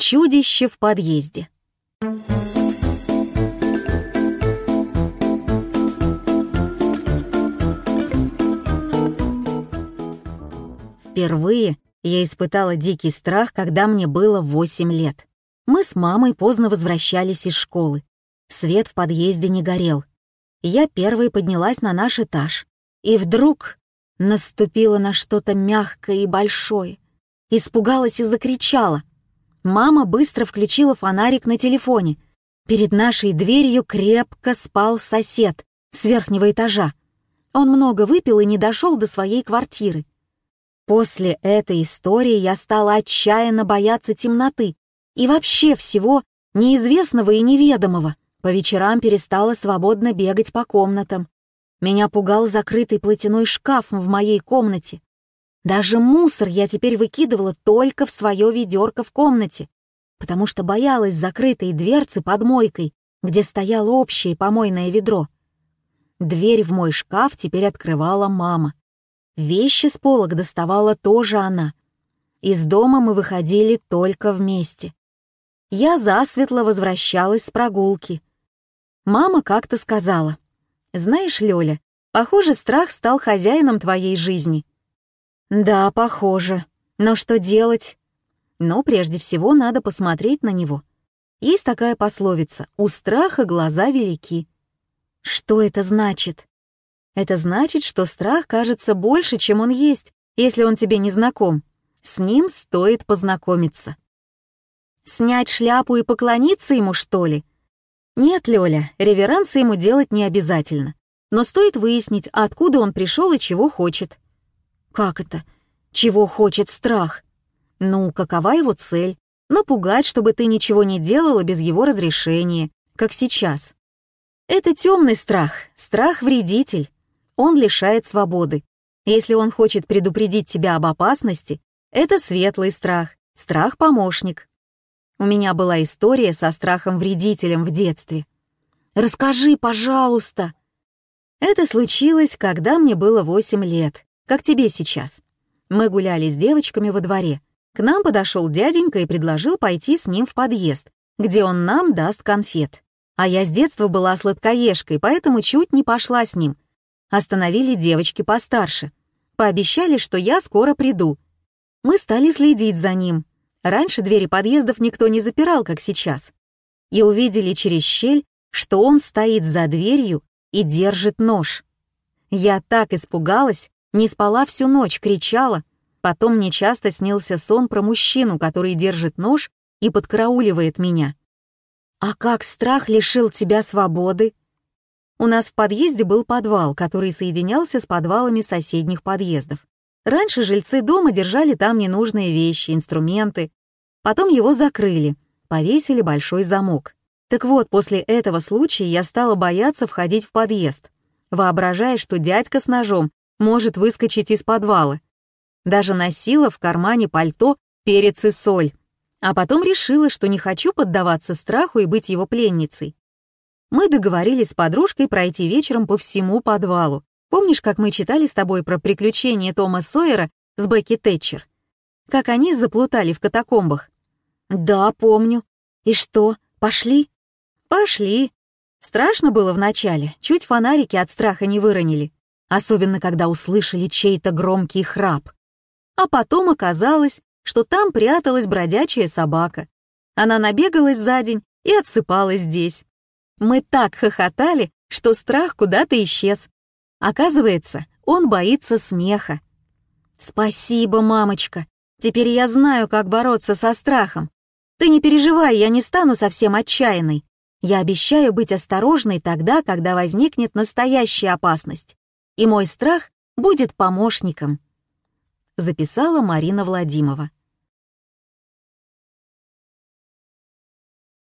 Чудище в подъезде. Впервые я испытала дикий страх, когда мне было 8 лет. Мы с мамой поздно возвращались из школы. Свет в подъезде не горел. Я первой поднялась на наш этаж. И вдруг наступила на что-то мягкое и большое. Испугалась и закричала. Мама быстро включила фонарик на телефоне. Перед нашей дверью крепко спал сосед с верхнего этажа. Он много выпил и не дошел до своей квартиры. После этой истории я стала отчаянно бояться темноты и вообще всего неизвестного и неведомого. По вечерам перестала свободно бегать по комнатам. Меня пугал закрытый платяной шкаф в моей комнате. Даже мусор я теперь выкидывала только в свое ведерко в комнате, потому что боялась закрытой дверцы под мойкой, где стояло общее помойное ведро. Дверь в мой шкаф теперь открывала мама. Вещи с полок доставала тоже она. Из дома мы выходили только вместе. Я засветло возвращалась с прогулки. Мама как-то сказала, «Знаешь, Лёля, похоже, страх стал хозяином твоей жизни». «Да, похоже. Но что делать?» «Ну, прежде всего, надо посмотреть на него. Есть такая пословица «У страха глаза велики». Что это значит? Это значит, что страх кажется больше, чем он есть, если он тебе не знаком. С ним стоит познакомиться. Снять шляпу и поклониться ему, что ли? Нет, Лёля, реверансы ему делать не обязательно. Но стоит выяснить, откуда он пришел и чего хочет. Как это? Чего хочет страх? Ну, какова его цель? Напугать, чтобы ты ничего не делала без его разрешения, как сейчас. Это темный страх, страх-вредитель он лишает свободы. Если он хочет предупредить тебя об опасности, это светлый страх, страх-помощник. У меня была история со страхом-вредителем в детстве. «Расскажи, пожалуйста!» Это случилось, когда мне было восемь лет, как тебе сейчас. Мы гуляли с девочками во дворе. К нам подошел дяденька и предложил пойти с ним в подъезд, где он нам даст конфет. А я с детства была сладкоежкой, поэтому чуть не пошла с ним — Остановили девочки постарше. Пообещали, что я скоро приду. Мы стали следить за ним. Раньше двери подъездов никто не запирал, как сейчас. И увидели через щель, что он стоит за дверью и держит нож. Я так испугалась, не спала всю ночь, кричала. Потом мне часто снился сон про мужчину, который держит нож и подкарауливает меня. «А как страх лишил тебя свободы?» У нас в подъезде был подвал, который соединялся с подвалами соседних подъездов. Раньше жильцы дома держали там ненужные вещи, инструменты. Потом его закрыли, повесили большой замок. Так вот, после этого случая я стала бояться входить в подъезд, воображая, что дядька с ножом может выскочить из подвала. Даже носила в кармане пальто перец и соль. А потом решила, что не хочу поддаваться страху и быть его пленницей мы договорились с подружкой пройти вечером по всему подвалу. Помнишь, как мы читали с тобой про приключения Тома Сойера с Бекки Тэтчер? Как они заплутали в катакомбах? Да, помню. И что, пошли? Пошли. Страшно было вначале, чуть фонарики от страха не выронили, особенно когда услышали чей-то громкий храп. А потом оказалось, что там пряталась бродячая собака. Она набегалась за день и отсыпалась здесь. Мы так хохотали, что страх куда-то исчез. Оказывается, он боится смеха. «Спасибо, мамочка. Теперь я знаю, как бороться со страхом. Ты не переживай, я не стану совсем отчаянной. Я обещаю быть осторожной тогда, когда возникнет настоящая опасность. И мой страх будет помощником», — записала Марина Владимирова.